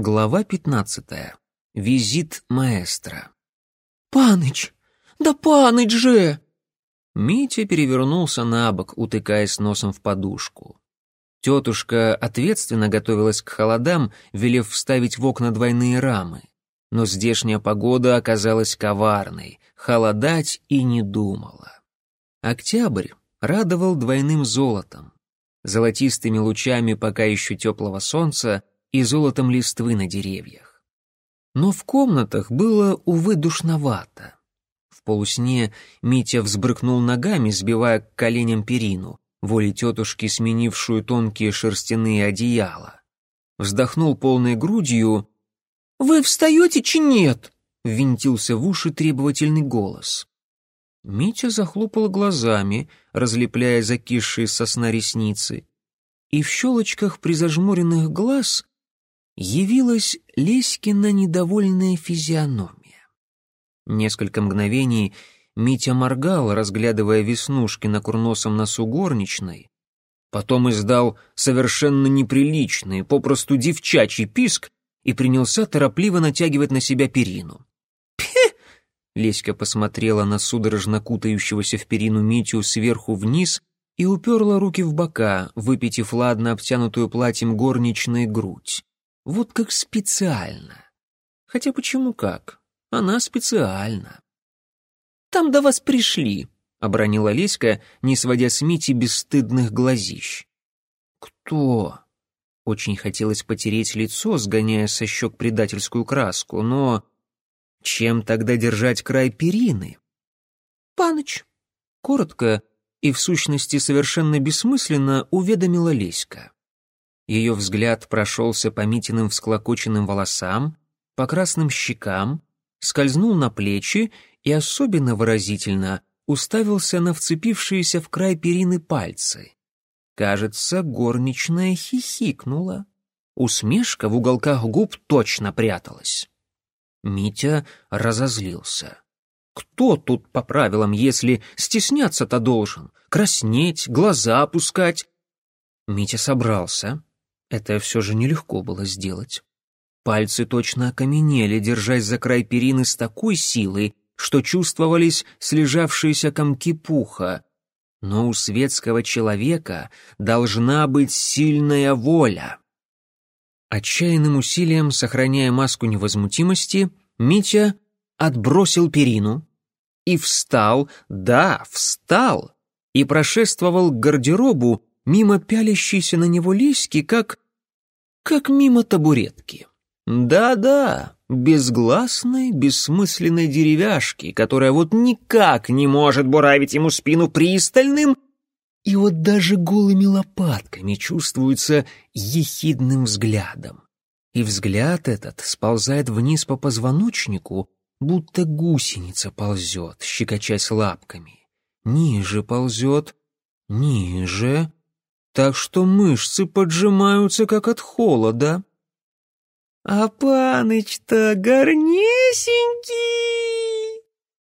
Глава пятнадцатая. Визит маэстро. «Паныч! Да паныч же!» Митя перевернулся на бок, утыкаясь носом в подушку. Тетушка ответственно готовилась к холодам, велев вставить в окна двойные рамы. Но здешняя погода оказалась коварной, холодать и не думала. Октябрь радовал двойным золотом, золотистыми лучами пока еще теплого солнца и золотом листвы на деревьях. Но в комнатах было, увы, душновато. В полусне Митя взбрыкнул ногами, сбивая к коленям перину, волей тетушки, сменившую тонкие шерстяные одеяла. Вздохнул полной грудью. «Вы встаете чи нет?» — ввинтился в уши требовательный голос. Митя захлопал глазами, разлепляя закисшие сосна ресницы, и в щелочках призажмуренных глаз явилась Леськина недовольная физиономия. Несколько мгновений Митя моргал, разглядывая веснушки на курносом носу горничной, потом издал совершенно неприличный, попросту девчачий писк и принялся торопливо натягивать на себя перину. «Пе!» Леська посмотрела на судорожно кутающегося в перину Митю сверху вниз и уперла руки в бока, выпитив ладно обтянутую платьем горничной грудь. Вот как специально. Хотя почему как? Она специально. «Там до вас пришли», — обронила Леська, не сводя с Мити бесстыдных глазищ. «Кто?» Очень хотелось потереть лицо, сгоняя со щек предательскую краску, но... Чем тогда держать край перины? «Паныч», — коротко и, в сущности, совершенно бессмысленно уведомила Леська. Ее взгляд прошелся по Митиным всклокоченным волосам, по красным щекам, скользнул на плечи и особенно выразительно уставился на вцепившиеся в край перины пальцы. Кажется, горничная хихикнула. Усмешка в уголках губ точно пряталась. Митя разозлился. Кто тут по правилам, если стесняться-то должен? Краснеть, глаза опускать? Митя собрался. Это все же нелегко было сделать. Пальцы точно окаменели, держась за край перины с такой силой, что чувствовались слежавшиеся комки пуха. Но у светского человека должна быть сильная воля. Отчаянным усилием, сохраняя маску невозмутимости, Митя отбросил перину и встал, да, встал, и прошествовал к гардеробу мимо пялящейся на него лиськи, как... как мимо табуретки. Да-да, безгласной, бессмысленной деревяшки, которая вот никак не может буравить ему спину пристальным, и вот даже голыми лопатками чувствуется ехидным взглядом. И взгляд этот сползает вниз по позвоночнику, будто гусеница ползет, щекочась лапками. Ниже ползет, ниже, так что мышцы поджимаются, как от холода. «А паныч-то горнесенький!»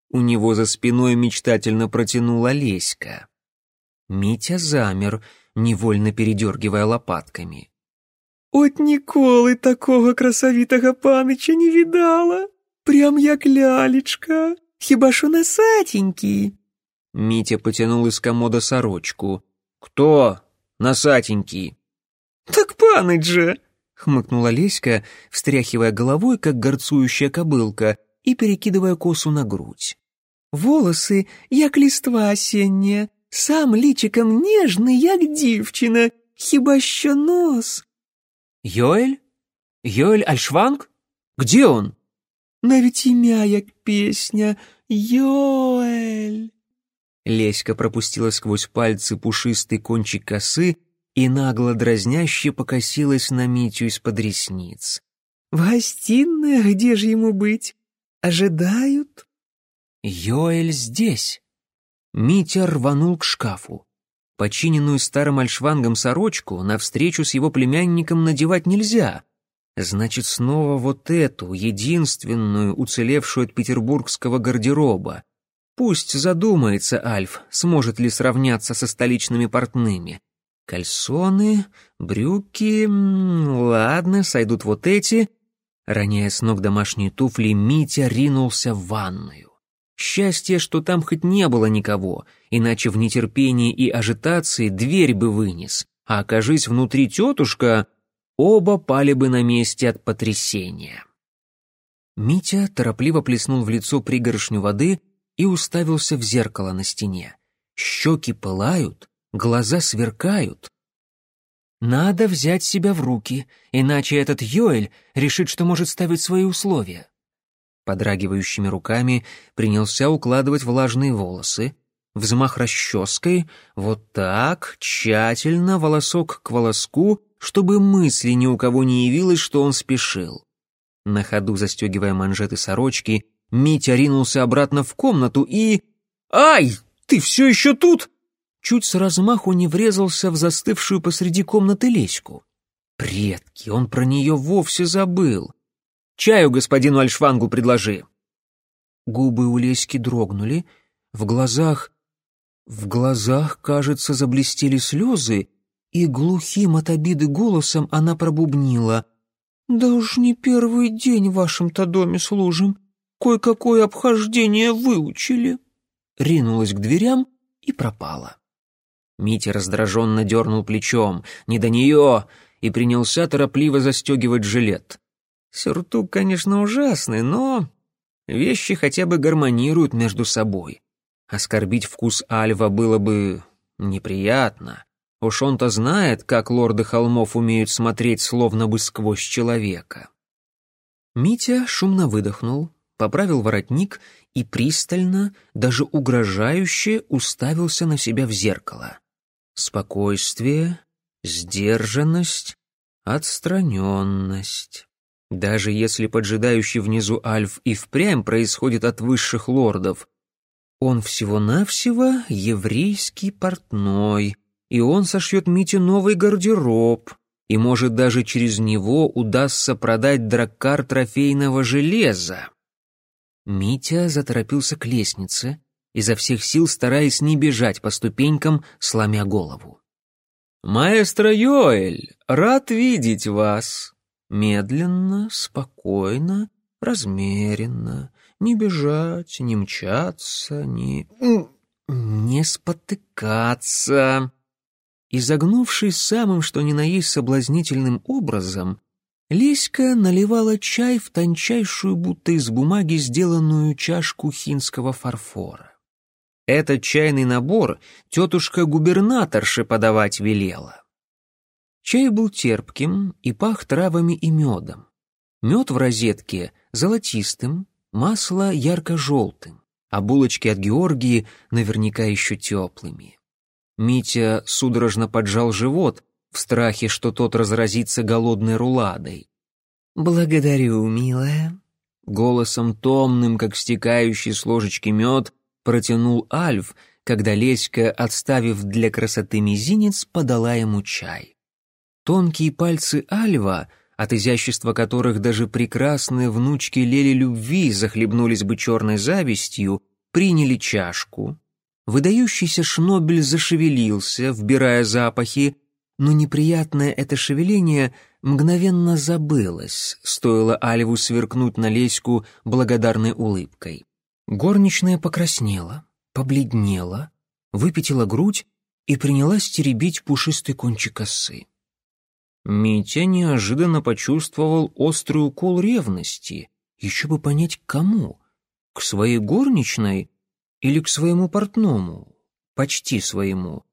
У него за спиной мечтательно протянула Леська. Митя замер, невольно передергивая лопатками. «От Николы такого красовитого паныча не видала! Прям як лялечка, хіба що носатенький!» Митя потянул из комода сорочку. «Кто носатенький?» «Так паныч же!» хмыкнула Леська, встряхивая головой, как горцующая кобылка, и перекидывая косу на грудь. «Волосы, як листва осенняя, сам личиком нежный, як дівчина, хіба що нос». «Йоэль? Йоэль Альшванг? Где он?» «Навіть ім'я, як песня, Йоэль». Леська пропустила сквозь пальцы пушистый кончик косы и нагло дразняще покосилась на Митю из-под ресниц. «В гостиной, где же ему быть? Ожидают?» «Йоэль здесь!» Митя рванул к шкафу. Починенную старым альшвангом сорочку навстречу с его племянником надевать нельзя. Значит, снова вот эту, единственную, уцелевшую от петербургского гардероба. Пусть задумается Альф, сможет ли сравняться со столичными портными. Кальсоны, брюки... Ладно, сойдут вот эти. Роняя с ног домашние туфли, Митя ринулся в ванную. Счастье, что там хоть не было никого, иначе в нетерпении и ажитации дверь бы вынес, а окажись внутри тетушка, оба пали бы на месте от потрясения. Митя торопливо плеснул в лицо пригоршню воды и уставился в зеркало на стене. Щеки пылают, глаза сверкают. Надо взять себя в руки, иначе этот Йоэль решит, что может ставить свои условия. Подрагивающими руками принялся укладывать влажные волосы, взмах расческой, вот так, тщательно, волосок к волоску, чтобы мысли ни у кого не явилось, что он спешил. На ходу застегивая манжеты сорочки, Митя ринулся обратно в комнату и... «Ай, ты все еще тут?» Чуть с размаху не врезался в застывшую посреди комнаты леську. Предки, он про нее вовсе забыл. «Чаю господину Альшвангу предложи». Губы у леськи дрогнули, в глазах... В глазах, кажется, заблестели слезы, и глухим от обиды голосом она пробубнила. «Да уж не первый день в вашем-то доме служим. Кое-какое обхождение выучили». Ринулась к дверям и пропала. Митя раздраженно дернул плечом. «Не до нее!» и принялся торопливо застегивать жилет. Сюртук, конечно, ужасный, но вещи хотя бы гармонируют между собой. Оскорбить вкус Альва было бы неприятно. Уж он-то знает, как лорды холмов умеют смотреть словно бы сквозь человека. Митя шумно выдохнул, поправил воротник и пристально, даже угрожающе уставился на себя в зеркало. Спокойствие, сдержанность, отстраненность. Даже если поджидающий внизу Альф и впрямь происходит от высших лордов, он всего-навсего еврейский портной, и он сошьет Мите новый гардероб, и, может, даже через него удастся продать драккар трофейного железа. Митя заторопился к лестнице, изо всех сил стараясь не бежать по ступенькам, сломя голову. «Маэстро Йоэль, рад видеть вас!» Медленно, спокойно, размеренно, не бежать, не мчаться, не... не спотыкаться. Изогнувшись самым что ни на есть соблазнительным образом, Леська наливала чай в тончайшую, будто из бумаги сделанную чашку хинского фарфора. Этот чайный набор тетушка-губернаторше подавать велела. Чай был терпким и пах травами и медом. Мед в розетке золотистым, масло ярко-желтым, а булочки от Георгии наверняка еще теплыми. Митя судорожно поджал живот в страхе, что тот разразится голодной руладой. «Благодарю, милая», Голосом томным, как стекающий с ложечки мед, протянул Альф, когда Леська, отставив для красоты мизинец, подала ему чай. Тонкие пальцы Альва, от изящества которых даже прекрасные внучки Лели Любви захлебнулись бы черной завистью, приняли чашку. Выдающийся шнобель зашевелился, вбирая запахи, но неприятное это шевеление мгновенно забылось, стоило Альву сверкнуть на Леську благодарной улыбкой. Горничная покраснела, побледнела, выпятила грудь и принялась теребить пушистый кончик косы. Митя неожиданно почувствовал острый укол ревности. Еще бы понять, к кому? К своей горничной или к своему портному? Почти своему.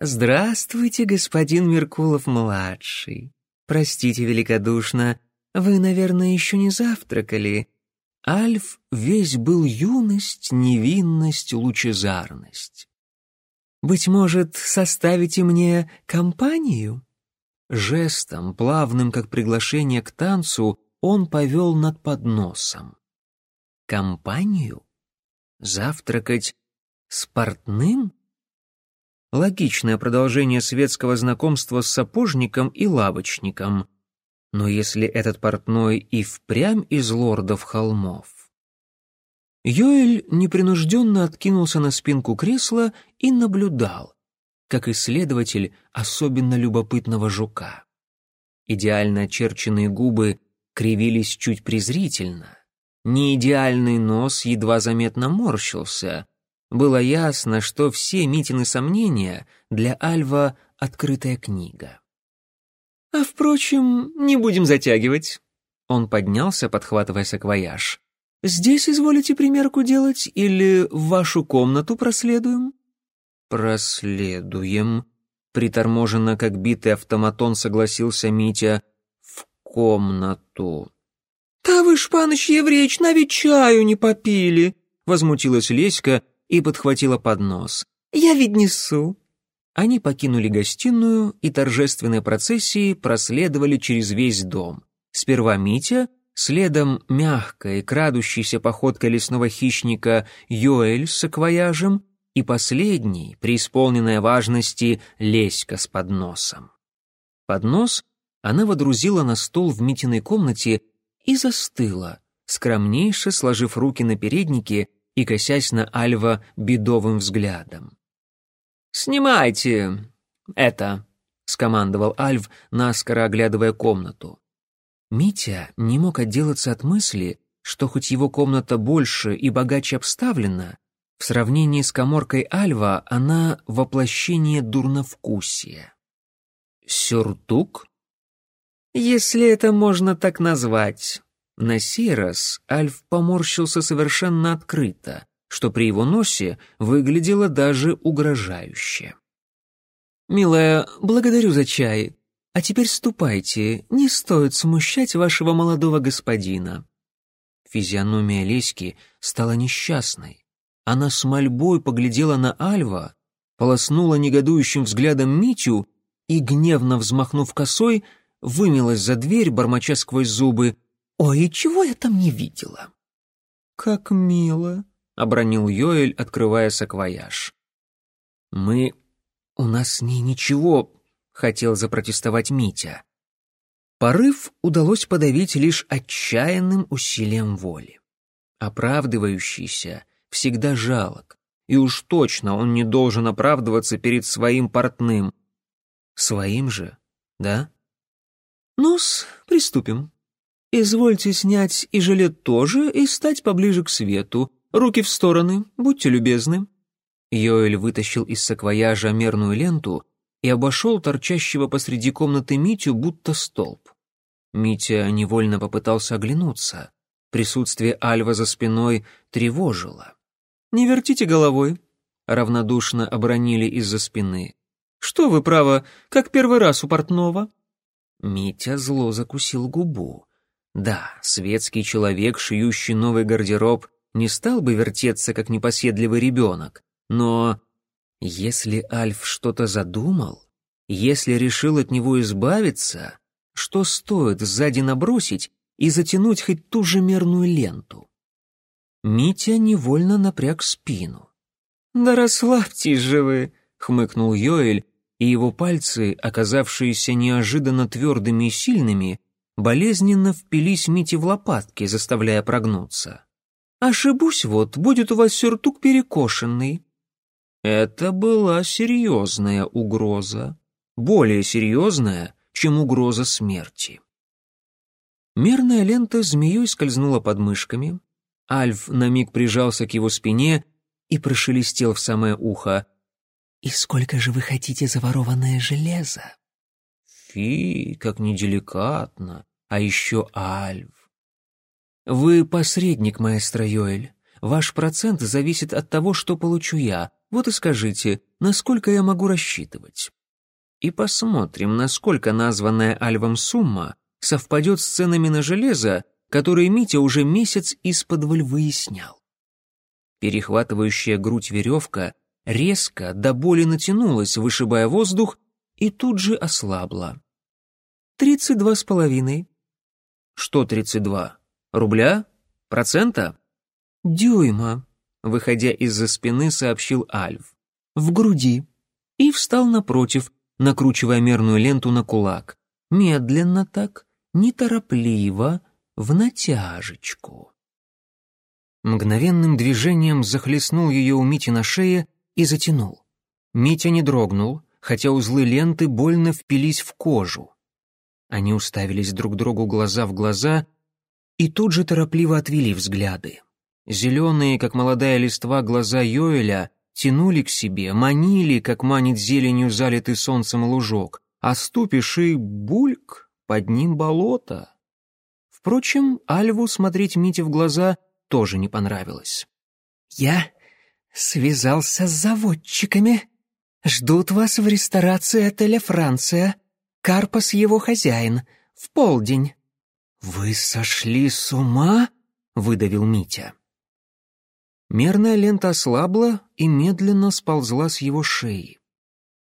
«Здравствуйте, господин Меркулов-младший. Простите великодушно, вы, наверное, еще не завтракали. Альф весь был юность, невинность, лучезарность. «Быть может, составите мне компанию?» Жестом, плавным как приглашение к танцу, он повел над подносом. «Компанию? Завтракать с портным?» Логичное продолжение светского знакомства с сапожником и лавочником — но если этот портной и впрямь из лордов холмов... Йоэль непринужденно откинулся на спинку кресла и наблюдал, как исследователь особенно любопытного жука. Идеально очерченные губы кривились чуть презрительно. Неидеальный нос едва заметно морщился. Было ясно, что все Митины сомнения для Альва — открытая книга. «А впрочем, не будем затягивать». Он поднялся, подхватывая саквояж. «Здесь изволите примерку делать или в вашу комнату проследуем?» «Проследуем», — приторможенно, как битый автоматон, согласился Митя. «В комнату». «Да вы ж, паныч Евреич, на ведь чаю не попили!» — возмутилась Леська и подхватила поднос. «Я ведь несу». Они покинули гостиную и торжественной процессией проследовали через весь дом. Сперва Митя, следом мягкой, крадущейся походкой лесного хищника Йоэль с саквояжем и последний, преисполненная важности, Леська с подносом. Поднос она водрузила на стол в Митиной комнате и застыла, скромнейше сложив руки на переднике и косясь на Альва бедовым взглядом. «Снимайте это», — скомандовал Альв, наскоро оглядывая комнату. Митя не мог отделаться от мысли, что хоть его комната больше и богаче обставлена, в сравнении с коморкой Альва она воплощение дурновкусия. «Сюртук?» если это можно так назвать. На сей раз Альф поморщился совершенно открыто, что при его носе выглядело даже угрожающе. «Милая, благодарю за чай. А теперь ступайте, не стоит смущать вашего молодого господина». Физиономия Леськи стала несчастной. Она с мольбой поглядела на Альва, полоснула негодующим взглядом Митю и, гневно взмахнув косой, вымилась за дверь, бормоча сквозь зубы. «Ой, чего я там не видела?» «Как мило», — обронил Йоэль, открывая саквояж. «Мы... у нас с ней ничего», — хотел запротестовать Митя. Порыв удалось подавить лишь отчаянным усилием воли. Оправдывающийся всегда жалок, и уж точно он не должен оправдываться перед своим портным. Своим же, да? Ну-с, приступим. Извольте снять и жилет тоже и стать поближе к свету. Руки в стороны, будьте любезны». Йоэль вытащил из саквояжа мерную ленту и обошел торчащего посреди комнаты Митю, будто столб. Митя невольно попытался оглянуться. Присутствие Альва за спиной тревожило. «Не вертите головой», — равнодушно обронили из-за спины. «Что вы, право, как первый раз у портного?» Митя зло закусил губу. Да, светский человек, шьющий новый гардероб, не стал бы вертеться, как непоседливый ребенок. Но если Альф что-то задумал, если решил от него избавиться, что стоит сзади набросить и затянуть хоть ту же мерную ленту? Митя невольно напряг спину. «Да расслабьтесь же вы», — хмыкнул Йоэль, и его пальцы, оказавшиеся неожиданно твердыми и сильными, болезненно впились Мите в лопатки, заставляя прогнуться. «Ошибусь вот, будет у вас сюртук перекошенный». Это была серьезная угроза, более серьезная, чем угроза смерти. Мерная лента змеей скользнула под мышками. Альф на миг прижался к его спине и прошелестел в самое ухо — «И сколько же вы хотите за ворованное железо?» «Фи, как неделикатно, а еще Альв». «Вы посредник, маэстро Йоэль. Ваш процент зависит от того, что получу я. Вот и скажите, насколько я могу рассчитывать?» И посмотрим, насколько названная Альвом сумма совпадет с ценами на железо, которые Митя уже месяц из-под выяснял. Перехватывающая грудь веревка резко до боли натянулась, вышибая воздух, и тут же ослабла. «Тридцать два с половиной». «Что тридцать два? Рубля? Процента?» «Дюйма», — выходя из-за спины, сообщил Альв. «В груди». И встал напротив, накручивая мерную ленту на кулак. Медленно так, неторопливо, в натяжечку. Мгновенным движением захлестнул ее у Мити на шее и затянул. Митя не дрогнул, хотя узлы ленты больно впились в кожу. Они уставились друг другу глаза в глаза и тут же торопливо отвели взгляды. Зеленые, как молодая листва, глаза Йоэля тянули к себе, манили, как манит зеленью залитый солнцем лужок, а ступишь и бульк, под ним болото. Впрочем, Альву смотреть Мите в глаза тоже не понравилось. «Я связался с заводчиками. Ждут вас в ресторации отеля «Франция». Карпас его хозяин. В полдень». «Вы сошли с ума?» — выдавил Митя. Мерная лента ослабла и медленно сползла с его шеи.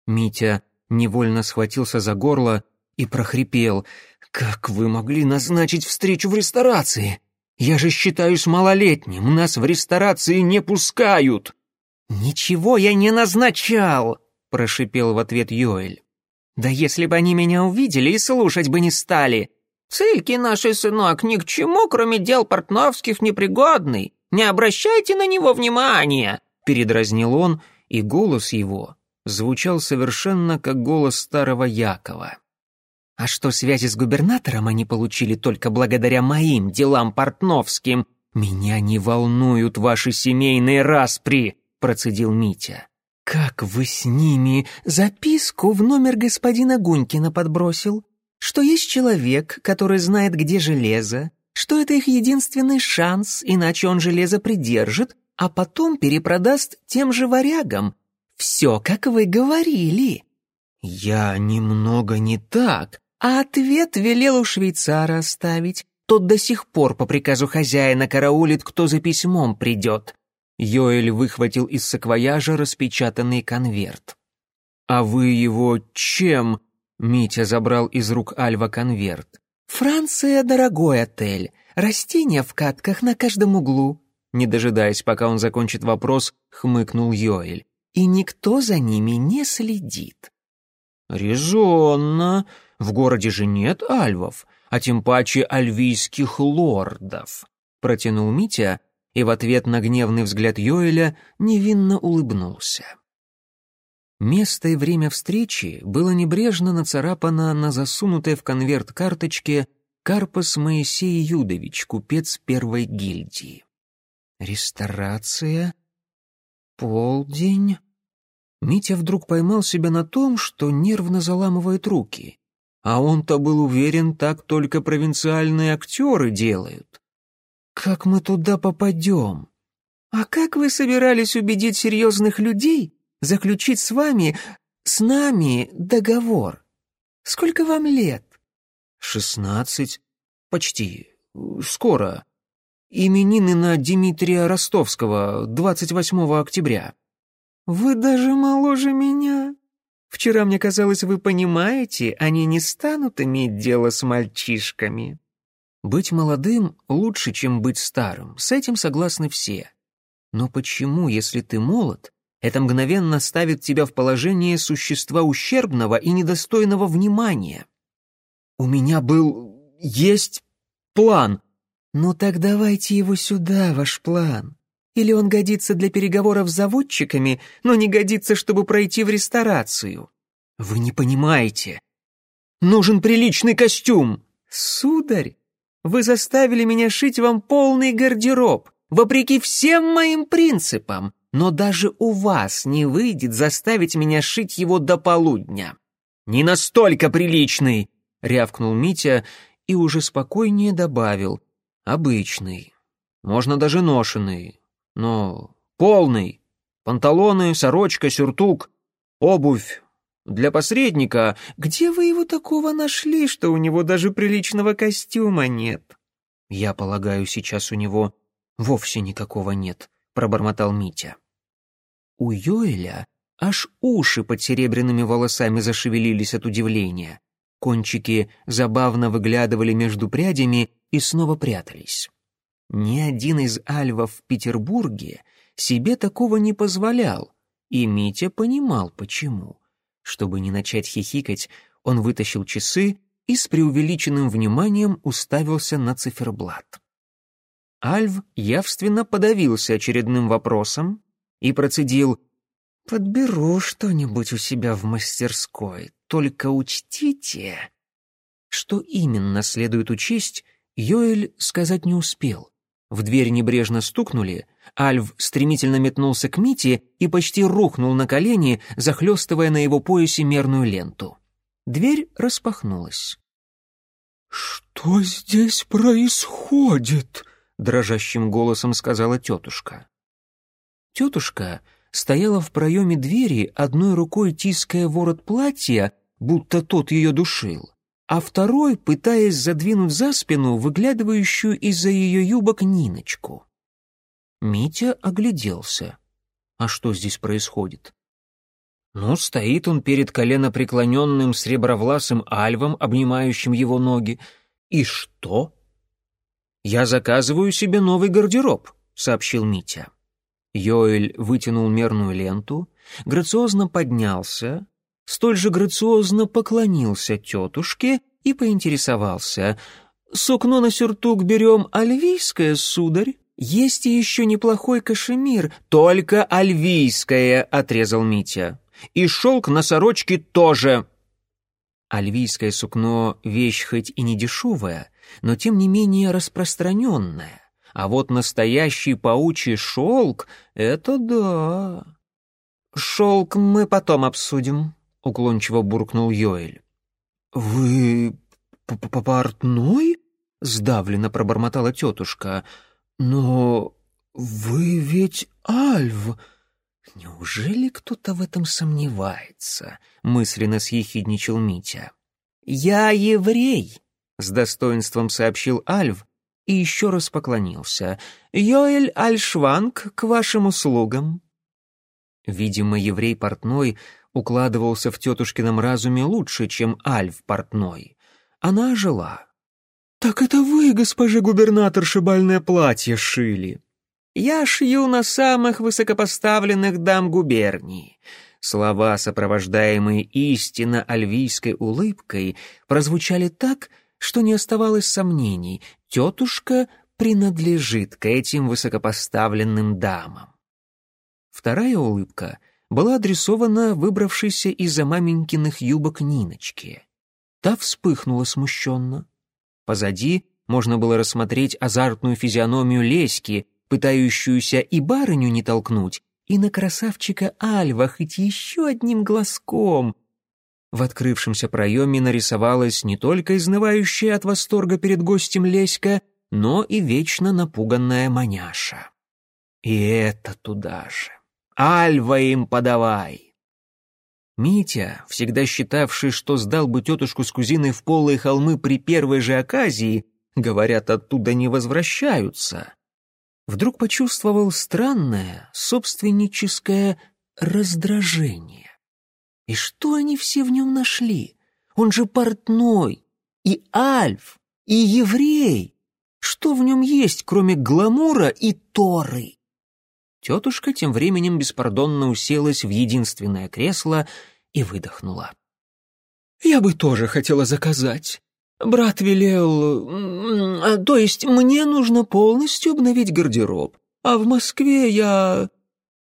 Митя невольно схватился за горло и прохрипел. «Как вы могли назначить встречу в ресторации? Я же считаюсь малолетним, нас в ресторации не пускают!» «Ничего я не назначал!» — прошипел в ответ Йоэль. «Да если бы они меня увидели и слушать бы не стали! Цельки наши, сынок, ни к чему, кроме дел портновских, непригодный! Не обращайте на него внимания!» — передразнил он, и голос его звучал совершенно как голос старого Якова. А что связи с губернатором они получили только благодаря моим делам портновским, меня не волнуют ваши семейные распри, процедил Митя. Как вы с ними записку в номер господина Гунькина подбросил? Что есть человек, который знает, где железо, что это их единственный шанс, иначе он железо придержит, а потом перепродаст тем же варягам. Все, как вы говорили. Я немного не так, а ответ велел у швейцара оставить. Тот до сих пор по приказу хозяина караулит, кто за письмом придет. Йоэль выхватил из саквояжа распечатанный конверт. «А вы его чем?» Митя забрал из рук Альва конверт. «Франция — дорогой отель. Растения в катках на каждом углу». Не дожидаясь, пока он закончит вопрос, хмыкнул Йоэль. «И никто за ними не следит». «Резонно. В городе же нет альвов, а тем паче альвийских лордов», — протянул Митя и в ответ на гневный взгляд Йоэля невинно улыбнулся. Место и время встречи было небрежно нацарапано на засунутой в конверт карточке Карпас Моисей Юдович, купец первой гильдии. «Ресторация? Полдень?» Митя вдруг поймал себя на том, что нервно заламывает руки. А он-то был уверен, так только провинциальные актеры делают. «Как мы туда попадем?» «А как вы собирались убедить серьезных людей заключить с вами, с нами договор? Сколько вам лет?» «Шестнадцать. Почти. Скоро. Именины на Дмитрия Ростовского, 28 октября». «Вы даже моложе меня. Вчера мне казалось, вы понимаете, они не станут иметь дело с мальчишками». Быть молодым лучше, чем быть старым, с этим согласны все. Но почему, если ты молод, это мгновенно ставит тебя в положение существа ущербного и недостойного внимания? У меня был... есть план. Ну так давайте его сюда, ваш план. Или он годится для переговоров с заводчиками, но не годится, чтобы пройти в ресторацию? Вы не понимаете. Нужен приличный костюм. Сударь, вы заставили меня шить вам полный гардероб, вопреки всем моим принципам, но даже у вас не выйдет заставить меня шить его до полудня. Не настолько приличный, рявкнул Митя и уже спокойнее добавил. Обычный. Можно даже ношеный. Но полный. Панталоны, сорочка, сюртук, обувь. Для посредника, где вы его такого нашли, что у него даже приличного костюма нет? Я полагаю, сейчас у него вовсе никакого нет, пробормотал Митя. У Йоэля аж уши под серебряными волосами зашевелились от удивления. Кончики забавно выглядывали между прядями и снова прятались. Ни один из альвов в Петербурге себе такого не позволял, и Митя понимал, почему. Чтобы не начать хихикать, он вытащил часы и с преувеличенным вниманием уставился на циферблат. Альв явственно подавился очередным вопросом и процедил «Подберу что-нибудь у себя в мастерской, только учтите...» Что именно следует учесть, Йоэль сказать не успел. В дверь небрежно стукнули, Альв стремительно метнулся к Мите и почти рухнул на колени, захлестывая на его поясе мерную ленту. Дверь распахнулась. «Что здесь происходит?» — дрожащим голосом сказала тетушка. Тетушка стояла в проеме двери, одной рукой тиская ворот платья, будто тот ее душил, а второй пытаясь задвинуть за спину выглядывающую из-за ее юбок Ниночку. Митя огляделся. А что здесь происходит? Ну, стоит он перед коленопреклоненным сребровласым альвом, обнимающим его ноги. И что? «Я заказываю себе новый гардероб», — сообщил Митя. Йоэль вытянул мерную ленту, грациозно поднялся, столь же грациозно поклонился тетушке и поинтересовался. «Сукно на сюртук берем альвийское, сударь?» «Есть и еще неплохой кашемир, только альвийское», — отрезал Митя. «И шелк на сорочке тоже». Альвийское сукно — вещь хоть и не дешевая, но тем не менее распространенная. А вот настоящий паучий шелк — это да. «Шелк мы потом обсудим», — уклончиво буркнул Йоэль. «Вы портной?» — сдавленно пробормотала тетушка. «Но вы ведь Альв!» «Неужели кто-то в этом сомневается?» — мысленно съехидничал Митя. «Я еврей», — с достоинством сообщил Альв и еще раз поклонился. «Йоэль Альшванг, к вашим услугам». Видимо, еврей портной укладывался в тетушкином разуме лучше, чем Альв портной. Она жила. «Так это вы, госпоже губернатор, шибальное платье шили?» «Я шью на самых высокопоставленных дам губернии». Слова, сопровождаемые истинно альвийской улыбкой, прозвучали так, что не оставалось сомнений, тетушка принадлежит к этим высокопоставленным дамам. Вторая улыбка была адресована выбравшейся из-за маменькиных юбок Ниночке. Та вспыхнула смущенно. Позади можно было рассмотреть азартную физиономию Леськи, пытающуюся и барыню не толкнуть, и на красавчика Альва хоть еще одним глазком. В открывшемся проеме нарисовалась не только изнывающая от восторга перед гостем Леська, но и вечно напуганная маняша. И это туда же. Альва им подавай! Митя, всегда считавший, что сдал бы тетушку с кузиной в полые холмы при первой же оказии, говорят, оттуда не возвращаются, вдруг почувствовал странное, собственническое раздражение. И что они все в нем нашли? Он же портной, и альф, и еврей. Что в нем есть, кроме гламура и торы? Тетушка тем временем беспардонно уселась в единственное кресло и выдохнула. «Я бы тоже хотела заказать. Брат велел... То есть мне нужно полностью обновить гардероб. А в Москве я...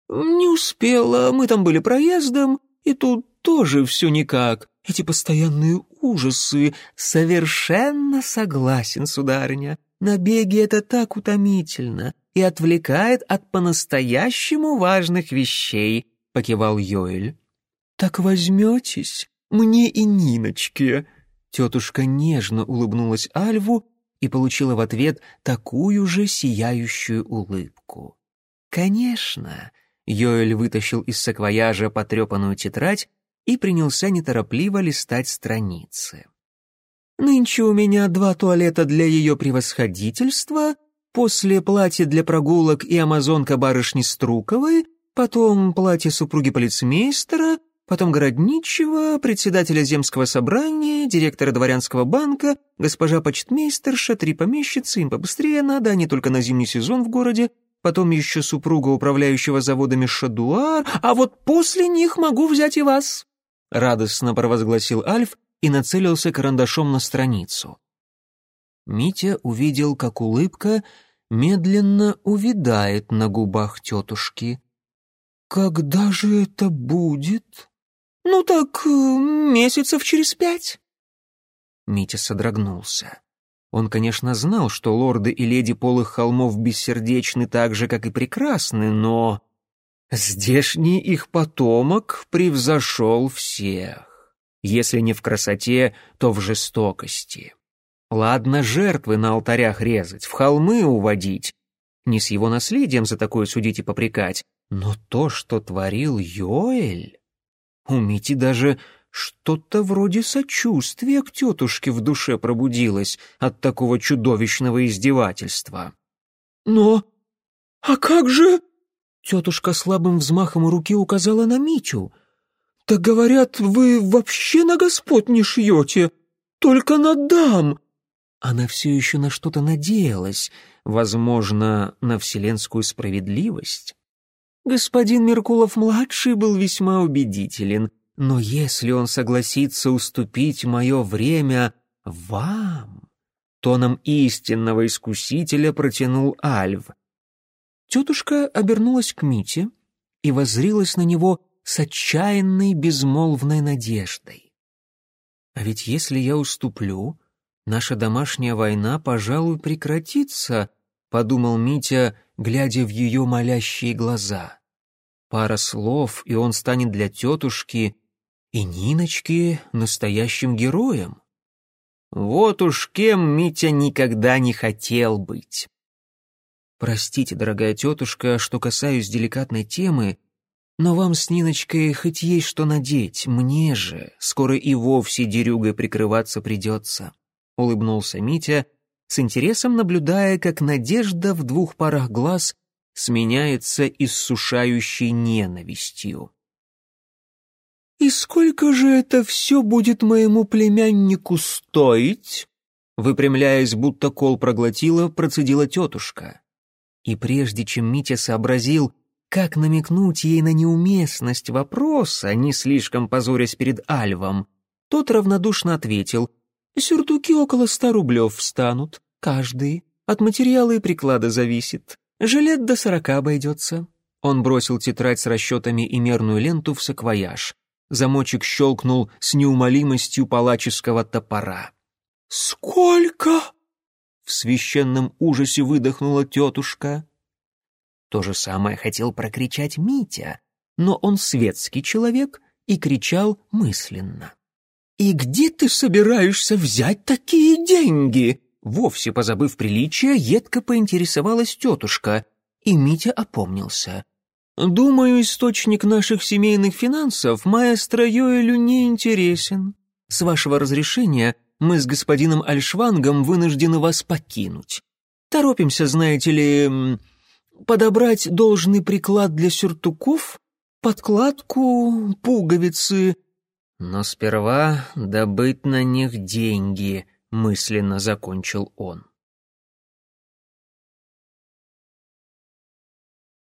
Не успела, мы там были проездом, и тут тоже все никак. Эти постоянные ужасы. Совершенно согласен, сударыня. Набеги — это так утомительно и отвлекает от по-настоящему важных вещей», — покивал Йоэль. «Так возьметесь, мне и Ниночке». Тетушка нежно улыбнулась Альву и получила в ответ такую же сияющую улыбку. «Конечно», — Йоэль вытащил из саквояжа потрепанную тетрадь и принялся неторопливо листать страницы. «Нынче у меня два туалета для ее превосходительства, после платья для прогулок и амазонка барышни Струковой, потом платье супруги полицмейстера, потом городничего, председателя земского собрания, директора дворянского банка, госпожа почтмейстерша, три помещицы, им побыстрее надо, они только на зимний сезон в городе, потом еще супруга управляющего заводами Шадуар, а вот после них могу взять и вас радостно провозгласил Альф и нацелился карандашом на страницу. Митя увидел, как улыбка медленно увядает на губах тетушки. «Когда же это будет?» «Ну так, месяцев через пять». Митя содрогнулся. Он, конечно, знал, что лорды и леди полых холмов бессердечны так же, как и прекрасны, но... Здешний их потомок превзошел всех. Если не в красоте, то в жестокости. Ладно жертвы на алтарях резать, в холмы уводить. Не с его наследием за такое судить и попрекать, но то, что творил Йоэль... У Мити даже что-то вроде сочувствия к тетушке в душе пробудилось от такого чудовищного издевательства. «Но... а как же...» Тетушка слабым взмахом руки указала на Митю. «Да говорят, вы вообще на господ не шьете, только на дам!» Она все еще на что-то надеялась, возможно, на вселенскую справедливость. Господин Меркулов-младший был весьма убедителен, но если он согласится уступить мое время вам, тоном истинного искусителя протянул Альв. Тетушка обернулась к Мите и воззрилась на него с отчаянной безмолвной надеждой. А ведь если я уступлю, наша домашняя война, пожалуй, прекратится, подумал Митя, глядя в ее молящие глаза. Пара слов, и он станет для тетушки и Ниночки настоящим героем. Вот уж кем Митя никогда не хотел быть. Простите, дорогая тетушка, что касаюсь деликатной темы, но вам с Ниночкой хоть есть что надеть, мне же скоро и вовсе дерюгой прикрываться придется — улыбнулся Митя, с интересом наблюдая, как надежда в двух парах глаз сменяется иссушающей ненавистью. «И сколько же это все будет моему племяннику стоить?» Выпрямляясь, будто кол проглотила, процедила тетушка. И прежде чем Митя сообразил, как намекнуть ей на неуместность вопроса, не слишком позорясь перед Альвом, тот равнодушно ответил — Сюртуки около ста рублев встанут, каждый. От материала и приклада зависит. Жилет до сорока обойдется». Он бросил тетрадь с расчетами и мерную ленту в саквояж. Замочек щелкнул с неумолимостью палаческого топора. «Сколько?» В священном ужасе выдохнула тетушка. То же самое хотел прокричать Митя, но он светский человек и кричал мысленно. «И где ты собираешься взять такие деньги?» Вовсе позабыв приличия, едко поинтересовалась тетушка, и Митя опомнился. «Думаю, источник наших семейных финансов маэстро Йоэлю не интересен. С вашего разрешения мы с господином Альшвангом вынуждены вас покинуть. Торопимся, знаете ли, подобрать должный приклад для сюртуков, подкладку, пуговицы, но сперва добыть на них деньги, мысленно закончил он.